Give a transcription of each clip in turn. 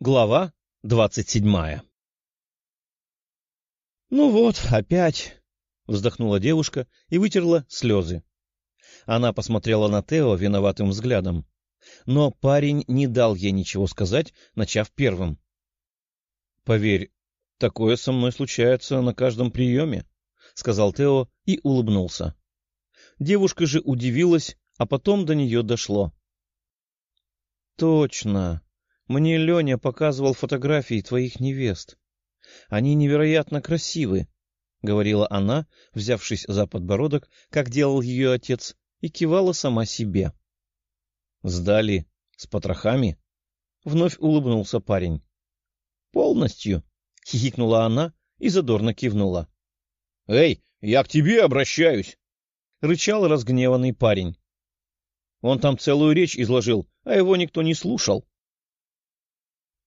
Глава двадцать седьмая «Ну вот, опять!» — вздохнула девушка и вытерла слезы. Она посмотрела на Тео виноватым взглядом. Но парень не дал ей ничего сказать, начав первым. — Поверь, такое со мной случается на каждом приеме, — сказал Тео и улыбнулся. Девушка же удивилась, а потом до нее дошло. — Точно! Мне Леня показывал фотографии твоих невест. Они невероятно красивы, — говорила она, взявшись за подбородок, как делал ее отец, и кивала сама себе. — Сдали с потрохами? — вновь улыбнулся парень. — Полностью, — хихикнула она и задорно кивнула. — Эй, я к тебе обращаюсь! — рычал разгневанный парень. Он там целую речь изложил, а его никто не слушал. —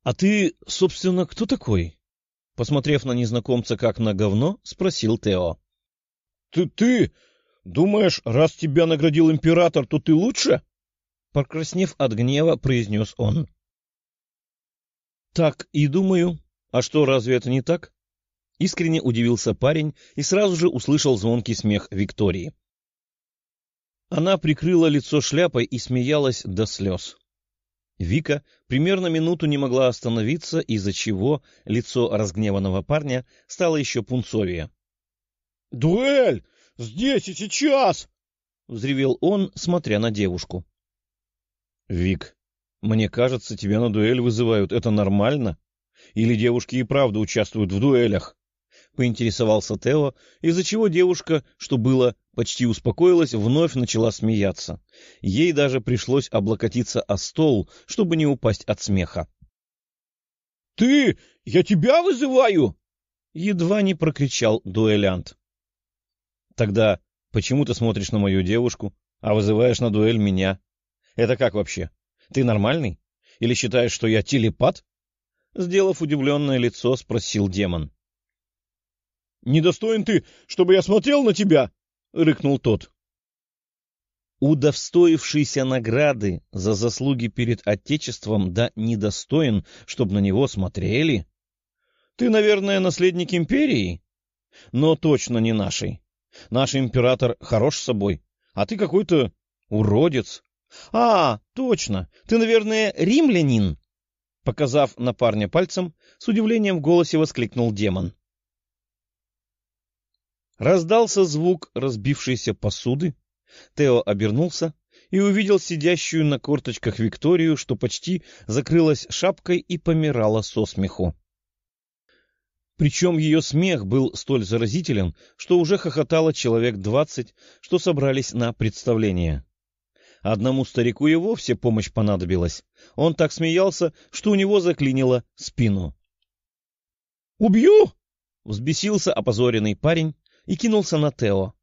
А ты, собственно, кто такой? Посмотрев на незнакомца как на говно, спросил Тео. — Ты, ты, думаешь, раз тебя наградил император, то ты лучше? Покраснев от гнева, произнес он. — Так и думаю. А что, разве это не так? Искренне удивился парень и сразу же услышал звонкий смех Виктории. Она прикрыла лицо шляпой и смеялась до слез. Вика примерно минуту не могла остановиться, из-за чего лицо разгневанного парня стало еще пунцовее. — Дуэль! Здесь и сейчас! — взревел он, смотря на девушку. — Вик, мне кажется, тебя на дуэль вызывают. Это нормально? Или девушки и правда участвуют в дуэлях? — поинтересовался Тео, из-за чего девушка, что было, почти успокоилась, вновь начала смеяться. Ей даже пришлось облокотиться о стол, чтобы не упасть от смеха. — Ты! Я тебя вызываю! — едва не прокричал дуэлянт. — Тогда почему ты смотришь на мою девушку, а вызываешь на дуэль меня? Это как вообще? Ты нормальный? Или считаешь, что я телепат? Сделав удивленное лицо, спросил демон. — Недостоин ты, чтобы я смотрел на тебя! — рыкнул тот. Удостоившийся награды за заслуги перед Отечеством да недостоин, чтобы на него смотрели? Ты, наверное, наследник империи? Но точно не нашей. Наш император хорош собой, а ты какой-то уродец. А, точно, ты, наверное, римлянин? Показав на парня пальцем, с удивлением в голосе воскликнул демон. Раздался звук разбившейся посуды. Тео обернулся и увидел сидящую на корточках Викторию, что почти закрылась шапкой и помирала со смеху. Причем ее смех был столь заразителен, что уже хохотало человек двадцать, что собрались на представление. Одному старику и вовсе помощь понадобилась. Он так смеялся, что у него заклинило спину. «Убью!» — взбесился опозоренный парень, и кинулся на Тео.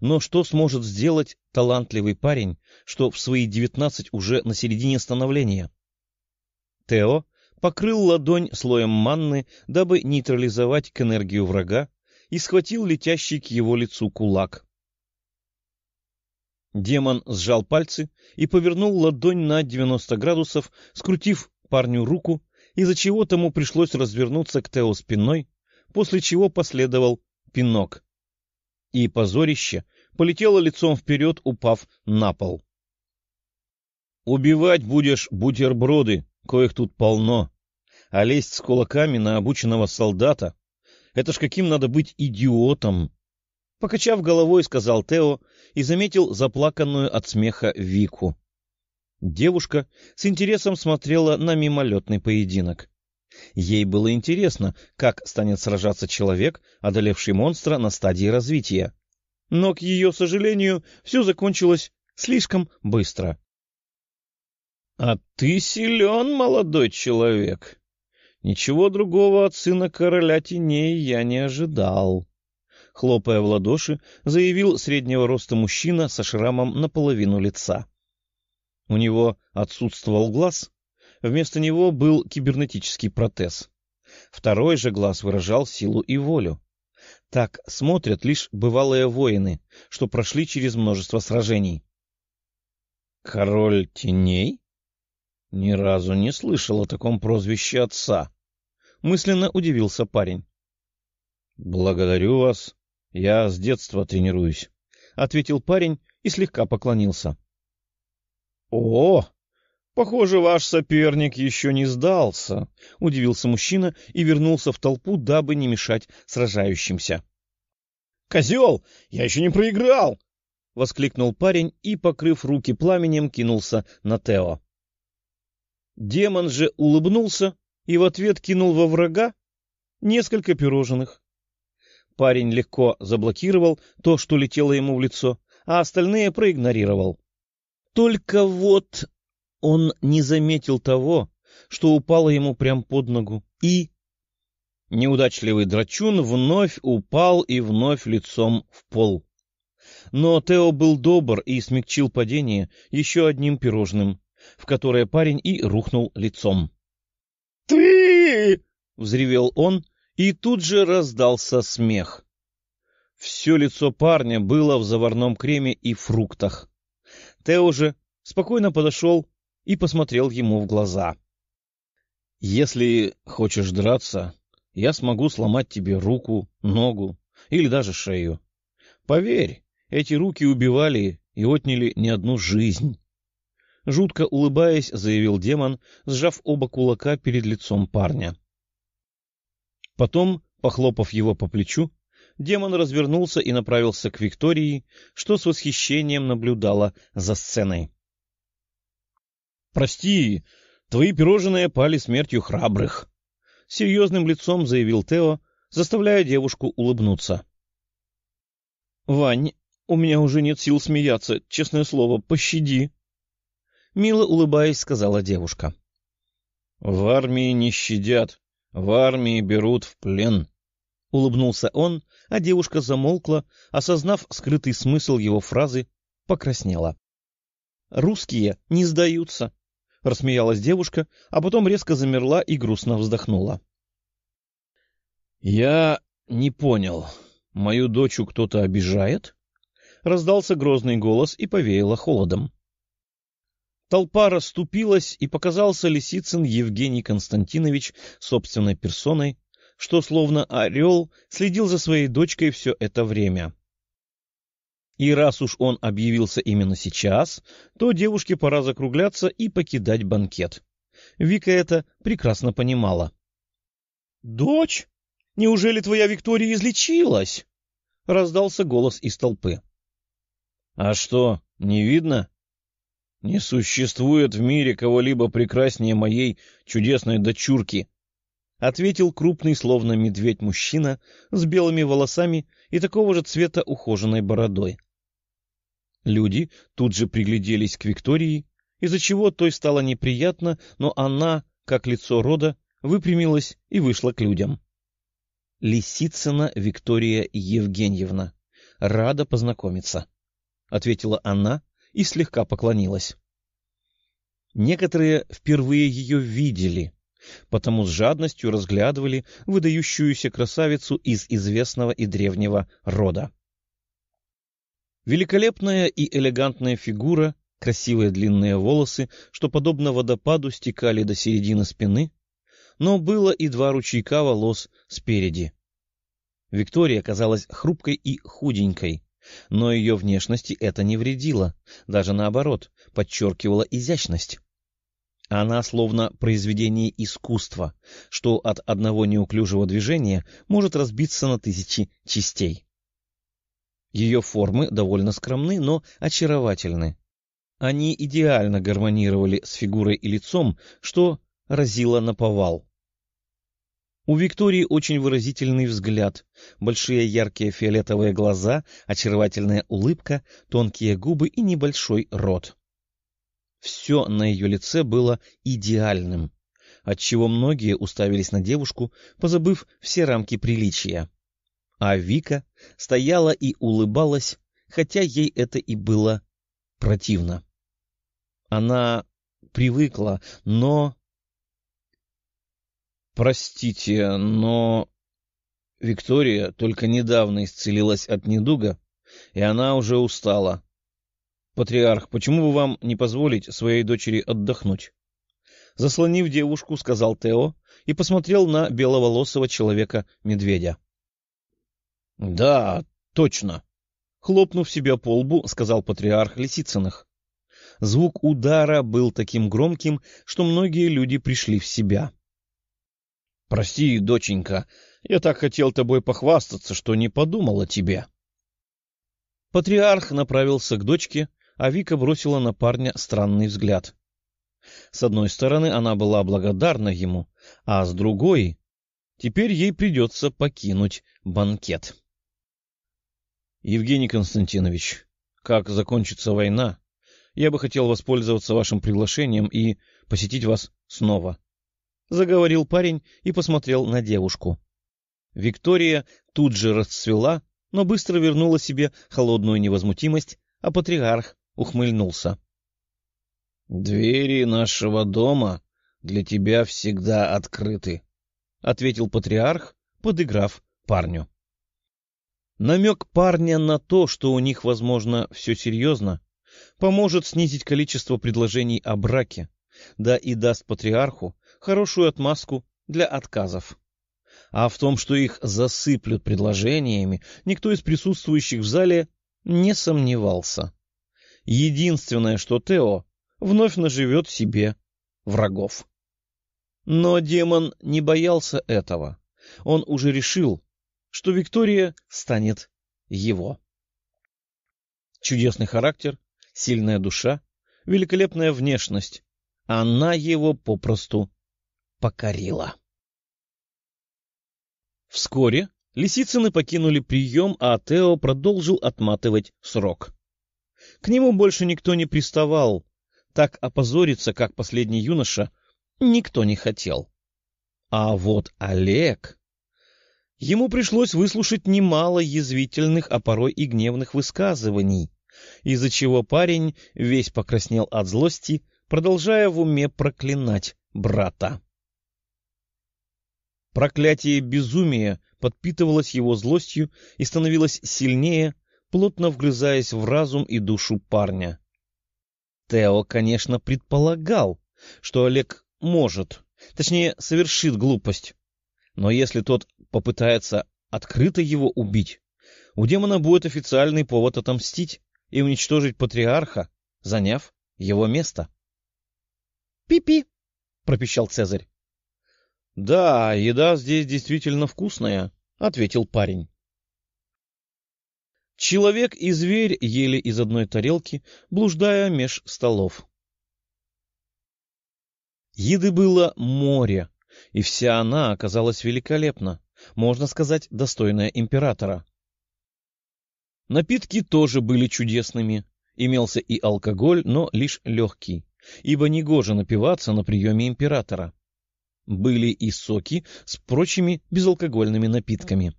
Но что сможет сделать талантливый парень, что в свои девятнадцать уже на середине становления? Тео покрыл ладонь слоем манны, дабы нейтрализовать к энергию врага, и схватил летящий к его лицу кулак. Демон сжал пальцы и повернул ладонь на девяносто градусов, скрутив парню руку, из-за чего тому пришлось развернуться к Тео спиной, после чего последовал пинок и позорище полетело лицом вперед, упав на пол. — Убивать будешь бутерброды, коих тут полно, а лезть с кулаками на обученного солдата — это ж каким надо быть идиотом! Покачав головой, сказал Тео и заметил заплаканную от смеха Вику. Девушка с интересом смотрела на мимолетный поединок. Ей было интересно, как станет сражаться человек, одолевший монстра на стадии развития. Но, к ее сожалению, все закончилось слишком быстро. — А ты силен, молодой человек. Ничего другого от сына короля теней я не ожидал. Хлопая в ладоши, заявил среднего роста мужчина со шрамом наполовину лица. У него отсутствовал глаз, Вместо него был кибернетический протез. Второй же глаз выражал силу и волю. Так смотрят лишь бывалые воины, что прошли через множество сражений. — Король теней? ни разу не слышал о таком прозвище отца. Мысленно удивился парень. — Благодарю вас. Я с детства тренируюсь, — ответил парень и слегка поклонился. — О, похоже, ваш соперник еще не сдался, — удивился мужчина и вернулся в толпу, дабы не мешать сражающимся. — Козел, я еще не проиграл! — воскликнул парень и, покрыв руки пламенем, кинулся на Тео. Демон же улыбнулся и в ответ кинул во врага несколько пирожных. Парень легко заблокировал то, что летело ему в лицо, а остальные проигнорировал. Только вот он не заметил того, что упало ему прямо под ногу, и... Неудачливый драчун вновь упал и вновь лицом в пол. Но Тео был добр и смягчил падение еще одним пирожным, в которое парень и рухнул лицом. «Ты!» — взревел он, и тут же раздался смех. Все лицо парня было в заварном креме и фруктах. Тео же спокойно подошел и посмотрел ему в глаза. — Если хочешь драться, я смогу сломать тебе руку, ногу или даже шею. Поверь, эти руки убивали и отняли не одну жизнь. Жутко улыбаясь, заявил демон, сжав оба кулака перед лицом парня. Потом, похлопав его по плечу, демон развернулся и направился к Виктории, что с восхищением наблюдала за сценой. — Прости, твои пирожные пали смертью храбрых, — серьезным лицом заявил Тео, заставляя девушку улыбнуться. — Вань, у меня уже нет сил смеяться, честное слово, пощади, — мило улыбаясь, сказала девушка. — В армии не щадят, в армии берут в плен, — улыбнулся он, а девушка замолкла, осознав скрытый смысл его фразы, покраснела. — Русские не сдаются, — рассмеялась девушка, а потом резко замерла и грустно вздохнула. — Я не понял. Мою дочу кто-то обижает? — раздался грозный голос и повеяло холодом. Толпа расступилась, и показался Лисицын Евгений Константинович собственной персоной, что, словно орел, следил за своей дочкой все это время. И раз уж он объявился именно сейчас, то девушке пора закругляться и покидать банкет. Вика это прекрасно понимала. — Дочь? Неужели твоя Виктория излечилась? — раздался голос из толпы. — А что, не видно? Не существует в мире кого-либо прекраснее моей чудесной дочурки, — ответил крупный, словно медведь, мужчина с белыми волосами и такого же цвета ухоженной бородой. Люди тут же пригляделись к Виктории, из-за чего той стало неприятно, но она, как лицо рода, выпрямилась и вышла к людям. Лисицына Виктория Евгеньевна. Рада познакомиться, — ответила она и слегка поклонилась. Некоторые впервые ее видели, потому с жадностью разглядывали выдающуюся красавицу из известного и древнего рода. Великолепная и элегантная фигура, красивые длинные волосы, что, подобно водопаду, стекали до середины спины, но было и два ручейка волос спереди. Виктория казалась хрупкой и худенькой, но ее внешности это не вредило, даже наоборот, подчеркивало изящность. Она словно произведение искусства, что от одного неуклюжего движения может разбиться на тысячи частей. Ее формы довольно скромны, но очаровательны. Они идеально гармонировали с фигурой и лицом, что разило на повал. У Виктории очень выразительный взгляд, большие яркие фиолетовые глаза, очаровательная улыбка, тонкие губы и небольшой рот. Все на ее лице было идеальным, отчего многие уставились на девушку, позабыв все рамки приличия. А Вика стояла и улыбалась, хотя ей это и было противно. Она привыкла, но... Простите, но... Виктория только недавно исцелилась от недуга, и она уже устала. — Патриарх, почему бы вам не позволить своей дочери отдохнуть? Заслонив девушку, сказал Тео и посмотрел на беловолосого человека-медведя. — Да, точно. Хлопнув себя по лбу, сказал патриарх Лисицыных. Звук удара был таким громким, что многие люди пришли в себя. — Прости, доченька, я так хотел тобой похвастаться, что не подумал о тебе. Патриарх направился к дочке, а Вика бросила на парня странный взгляд. С одной стороны, она была благодарна ему, а с другой... Теперь ей придется покинуть банкет. — Евгений Константинович, как закончится война, я бы хотел воспользоваться вашим приглашением и посетить вас снова. — заговорил парень и посмотрел на девушку. Виктория тут же расцвела, но быстро вернула себе холодную невозмутимость, а патриарх ухмыльнулся. — Двери нашего дома для тебя всегда открыты, — ответил патриарх, подыграв парню. Намек парня на то, что у них, возможно, все серьезно, поможет снизить количество предложений о браке, да и даст патриарху хорошую отмазку для отказов. А в том, что их засыплют предложениями, никто из присутствующих в зале не сомневался. Единственное, что Тео вновь наживет себе врагов. Но демон не боялся этого. Он уже решил, что Виктория станет его. Чудесный характер, сильная душа, великолепная внешность. Она его попросту покорила. Вскоре Лисицыны покинули прием, а Тео продолжил отматывать срок. К нему больше никто не приставал, так опозориться, как последний юноша, никто не хотел. А вот Олег... Ему пришлось выслушать немало язвительных, а порой и гневных высказываний, из-за чего парень весь покраснел от злости, продолжая в уме проклинать брата. Проклятие безумия подпитывалось его злостью и становилось сильнее, плотно вгрызаясь в разум и душу парня. Тео, конечно, предполагал, что Олег может, точнее, совершит глупость. Но если тот попытается открыто его убить, у демона будет официальный повод отомстить и уничтожить патриарха, заняв его место. «Пи — пропищал Цезарь. — Да, еда здесь действительно вкусная, — ответил парень. Человек и зверь ели из одной тарелки, блуждая меж столов. Еды было море, и вся она оказалась великолепна, можно сказать, достойная императора. Напитки тоже были чудесными, имелся и алкоголь, но лишь легкий, ибо негоже напиваться на приеме императора. Были и соки с прочими безалкогольными напитками.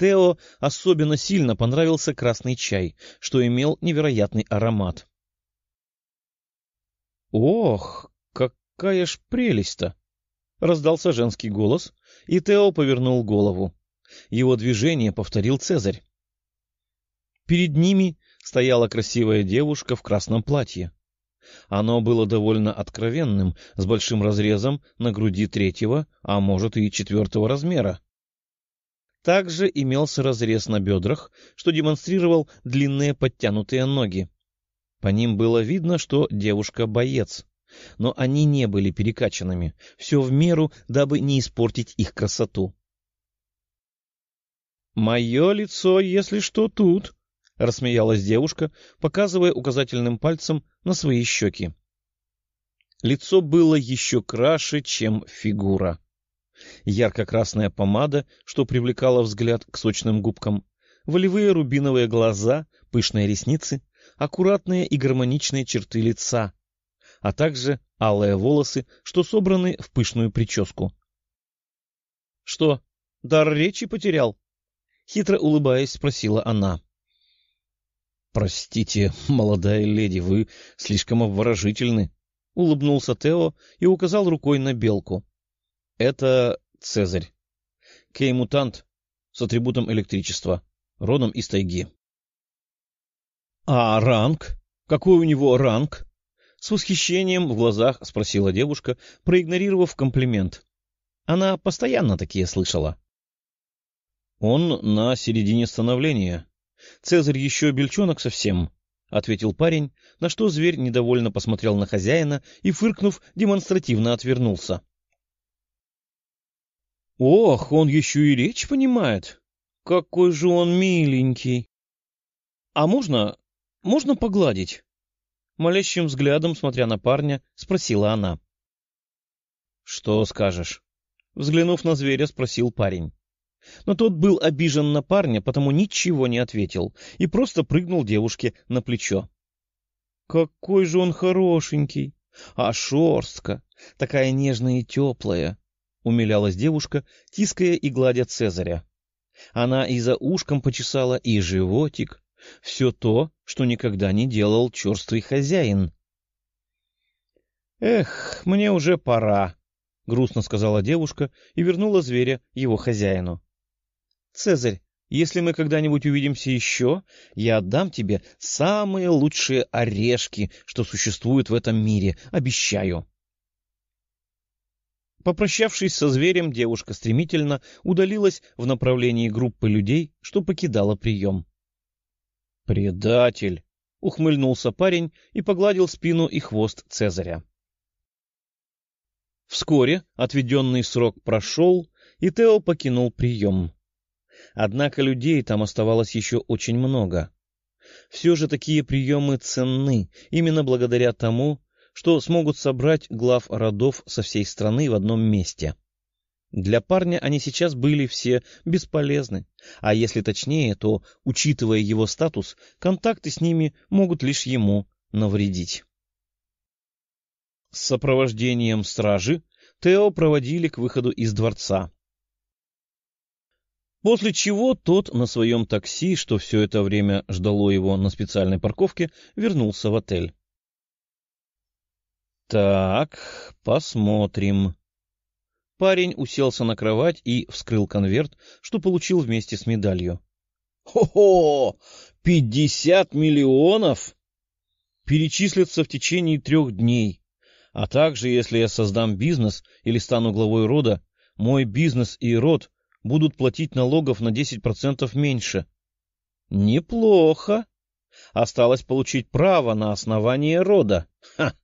Тео особенно сильно понравился красный чай, что имел невероятный аромат. — Ох, какая ж прелесть-то! — раздался женский голос, и Тео повернул голову. Его движение повторил Цезарь. Перед ними стояла красивая девушка в красном платье. Оно было довольно откровенным, с большим разрезом на груди третьего, а может и четвертого размера. Также имелся разрез на бедрах, что демонстрировал длинные подтянутые ноги. По ним было видно, что девушка — боец. Но они не были перекачанными, все в меру, дабы не испортить их красоту. — Мое лицо, если что, тут, — рассмеялась девушка, показывая указательным пальцем на свои щеки. Лицо было еще краше, чем фигура ярко-красная помада, что привлекала взгляд к сочным губкам, волевые рубиновые глаза, пышные ресницы, аккуратные и гармоничные черты лица, а также алые волосы, что собраны в пышную прическу. — Что, дар речи потерял? — хитро улыбаясь, спросила она. — Простите, молодая леди, вы слишком обворожительны, — улыбнулся Тео и указал рукой на белку. Это Цезарь. Кей-мутант с атрибутом электричества, родом из тайги. — А ранг? Какой у него ранг? С восхищением в глазах спросила девушка, проигнорировав комплимент. Она постоянно такие слышала. Он на середине становления. Цезарь еще бельчонок совсем, — ответил парень, на что зверь недовольно посмотрел на хозяина и, фыркнув, демонстративно отвернулся. — Ох, он еще и речь понимает! Какой же он миленький! — А можно... можно погладить? Молящим взглядом, смотря на парня, спросила она. — Что скажешь? Взглянув на зверя, спросил парень. Но тот был обижен на парня, потому ничего не ответил и просто прыгнул девушке на плечо. «Какой же он хорошенький! А шерстка! Такая нежная и теплая!» — умилялась девушка, тиская и гладя Цезаря. Она и за ушком почесала, и животик. Все то, что никогда не делал черствый хозяин. «Эх, мне уже пора», — грустно сказала девушка и вернула зверя его хозяину. Цезарь, если мы когда-нибудь увидимся еще, я отдам тебе самые лучшие орешки, что существуют в этом мире, обещаю. Попрощавшись со зверем, девушка стремительно удалилась в направлении группы людей, что покидала прием. «Предатель!» — ухмыльнулся парень и погладил спину и хвост Цезаря. Вскоре отведенный срок прошел, и Тео покинул прием. Однако людей там оставалось еще очень много. Все же такие приемы ценны именно благодаря тому, что смогут собрать глав родов со всей страны в одном месте. Для парня они сейчас были все бесполезны, а если точнее, то, учитывая его статус, контакты с ними могут лишь ему навредить. С сопровождением стражи Тео проводили к выходу из дворца. После чего тот на своем такси, что все это время ждало его на специальной парковке, вернулся в отель. «Так, посмотрим». Парень уселся на кровать и вскрыл конверт, что получил вместе с медалью. «Хо-хо! Пятьдесят миллионов!» «Перечислятся в течение трех дней. А также, если я создам бизнес или стану главой рода, мой бизнес и род будут платить налогов на 10% меньше. Неплохо. Осталось получить право на основание рода. Ха!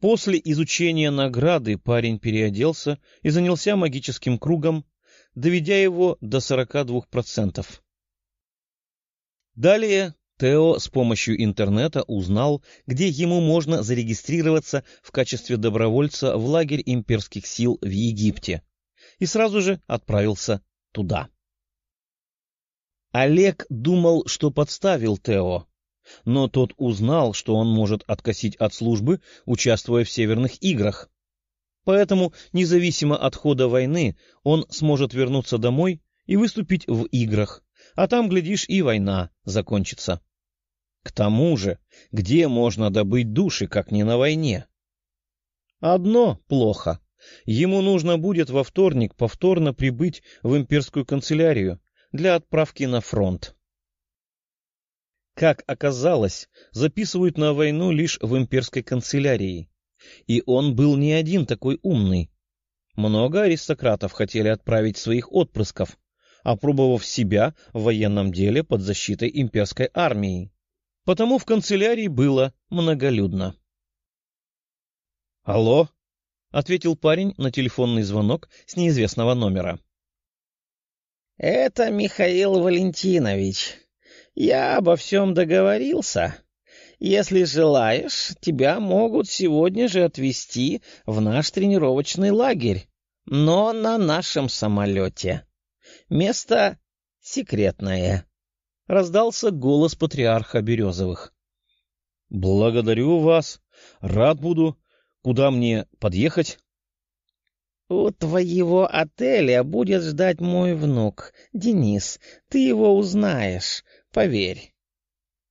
После изучения награды парень переоделся и занялся магическим кругом, доведя его до 42%. Далее Тео с помощью интернета узнал, где ему можно зарегистрироваться в качестве добровольца в лагерь имперских сил в Египте и сразу же отправился туда. Олег думал, что подставил Тео, но тот узнал, что он может откосить от службы, участвуя в Северных играх. Поэтому, независимо от хода войны, он сможет вернуться домой и выступить в играх, а там, глядишь, и война закончится. К тому же, где можно добыть души, как не на войне? Одно плохо. Ему нужно будет во вторник повторно прибыть в имперскую канцелярию для отправки на фронт. Как оказалось, записывают на войну лишь в имперской канцелярии. И он был не один такой умный. Много аристократов хотели отправить своих отпрысков, опробовав себя в военном деле под защитой имперской армии. Потому в канцелярии было многолюдно. — Алло, — ответил парень на телефонный звонок с неизвестного номера. — Это Михаил Валентинович. Я обо всем договорился. Если желаешь, тебя могут сегодня же отвезти в наш тренировочный лагерь, но на нашем самолете. Место секретное. Раздался голос патриарха Березовых. — Благодарю вас. Рад буду. Куда мне подъехать? — У твоего отеля будет ждать мой внук, Денис. Ты его узнаешь, поверь.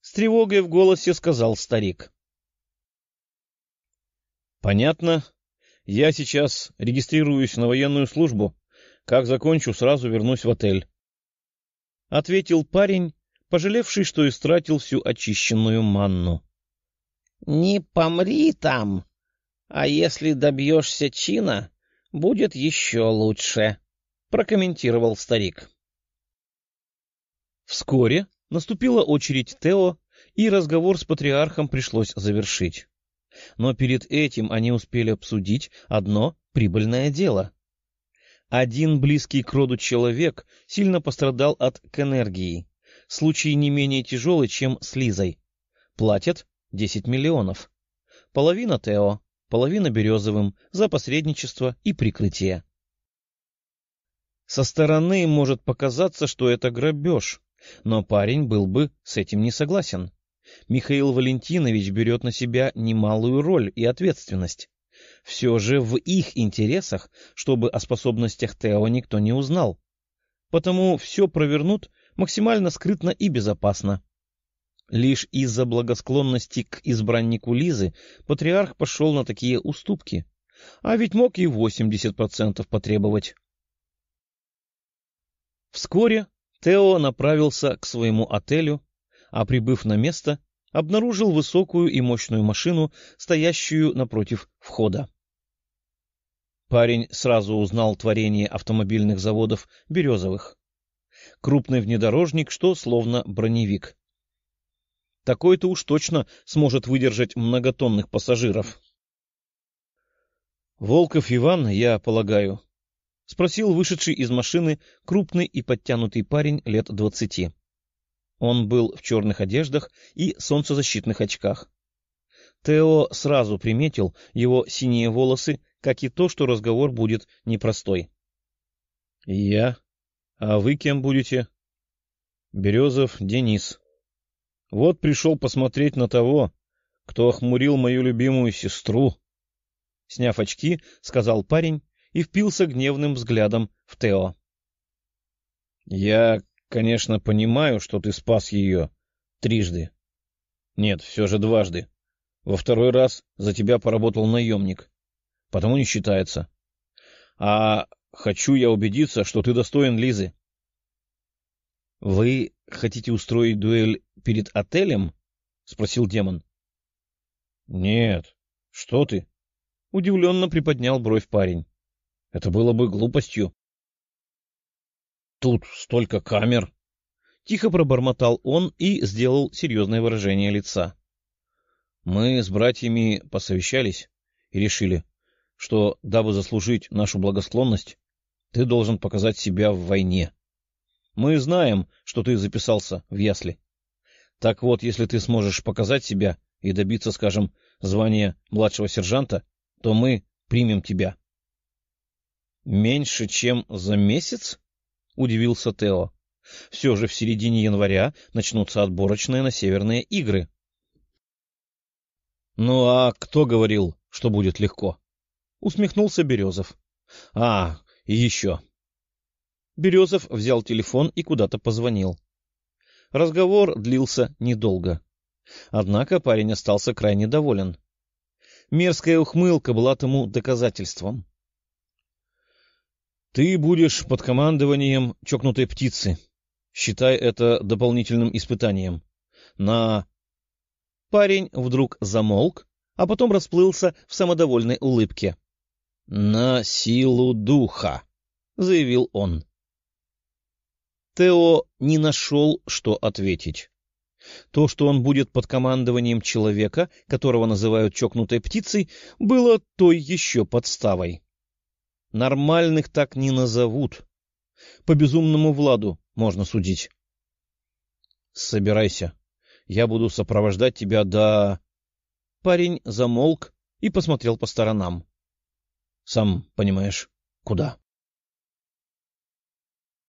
С тревогой в голосе сказал старик. — Понятно. Я сейчас регистрируюсь на военную службу. Как закончу, сразу вернусь в отель. — ответил парень, пожалевший, что истратил всю очищенную манну. Не помри там, а если добьешься чина, будет еще лучше, — прокомментировал старик. Вскоре наступила очередь Тео, и разговор с патриархом пришлось завершить. Но перед этим они успели обсудить одно прибыльное дело. Один близкий к роду человек сильно пострадал от кэнергии. Случай не менее тяжелый, чем с Лизой. Платят 10 миллионов. Половина Тео, половина Березовым за посредничество и прикрытие. Со стороны может показаться, что это грабеж, но парень был бы с этим не согласен. Михаил Валентинович берет на себя немалую роль и ответственность. Все же в их интересах, чтобы о способностях Тео никто не узнал. Потому все провернут максимально скрытно и безопасно. Лишь из-за благосклонности к избраннику Лизы патриарх пошел на такие уступки, а ведь мог и 80% потребовать. Вскоре Тео направился к своему отелю, а, прибыв на место, обнаружил высокую и мощную машину, стоящую напротив входа. Парень сразу узнал творение автомобильных заводов Березовых. Крупный внедорожник, что словно броневик. Такой-то уж точно сможет выдержать многотонных пассажиров. — Волков Иван, я полагаю, — спросил вышедший из машины крупный и подтянутый парень лет двадцати. Он был в черных одеждах и солнцезащитных очках. Тео сразу приметил его синие волосы, как и то, что разговор будет непростой. — Я? А вы кем будете? — Березов Денис. Вот пришел посмотреть на того, кто охмурил мою любимую сестру. Сняв очки, сказал парень и впился гневным взглядом в Тео. — Я, конечно, понимаю, что ты спас ее трижды. Нет, все же дважды. Во второй раз за тебя поработал наемник. Потому не считается. А хочу я убедиться, что ты достоин Лизы. — Вы хотите устроить дуэль перед отелем? — спросил демон. — Нет. Что ты? — удивленно приподнял бровь парень. — Это было бы глупостью. — Тут столько камер. Тихо пробормотал он и сделал серьезное выражение лица. Мы с братьями посовещались и решили, что, дабы заслужить нашу благосклонность, ты должен показать себя в войне. Мы знаем, что ты записался в ясли. Так вот, если ты сможешь показать себя и добиться, скажем, звания младшего сержанта, то мы примем тебя. — Меньше, чем за месяц? — удивился Тео. — Все же в середине января начнутся отборочные на северные игры. — ну а кто говорил, что будет легко? Усмехнулся Березов. А, и еще. Березов взял телефон и куда-то позвонил. Разговор длился недолго. Однако парень остался крайне доволен. Мерзкая ухмылка была тому доказательством. — Ты будешь под командованием чокнутой птицы. Считай это дополнительным испытанием. На Парень вдруг замолк, а потом расплылся в самодовольной улыбке. — На силу духа, — заявил он. Тео не нашел, что ответить. То, что он будет под командованием человека, которого называют чокнутой птицей, было той еще подставой. Нормальных так не назовут. По безумному Владу можно судить. — Собирайся, я буду сопровождать тебя до... Парень замолк и посмотрел по сторонам. — Сам понимаешь, куда.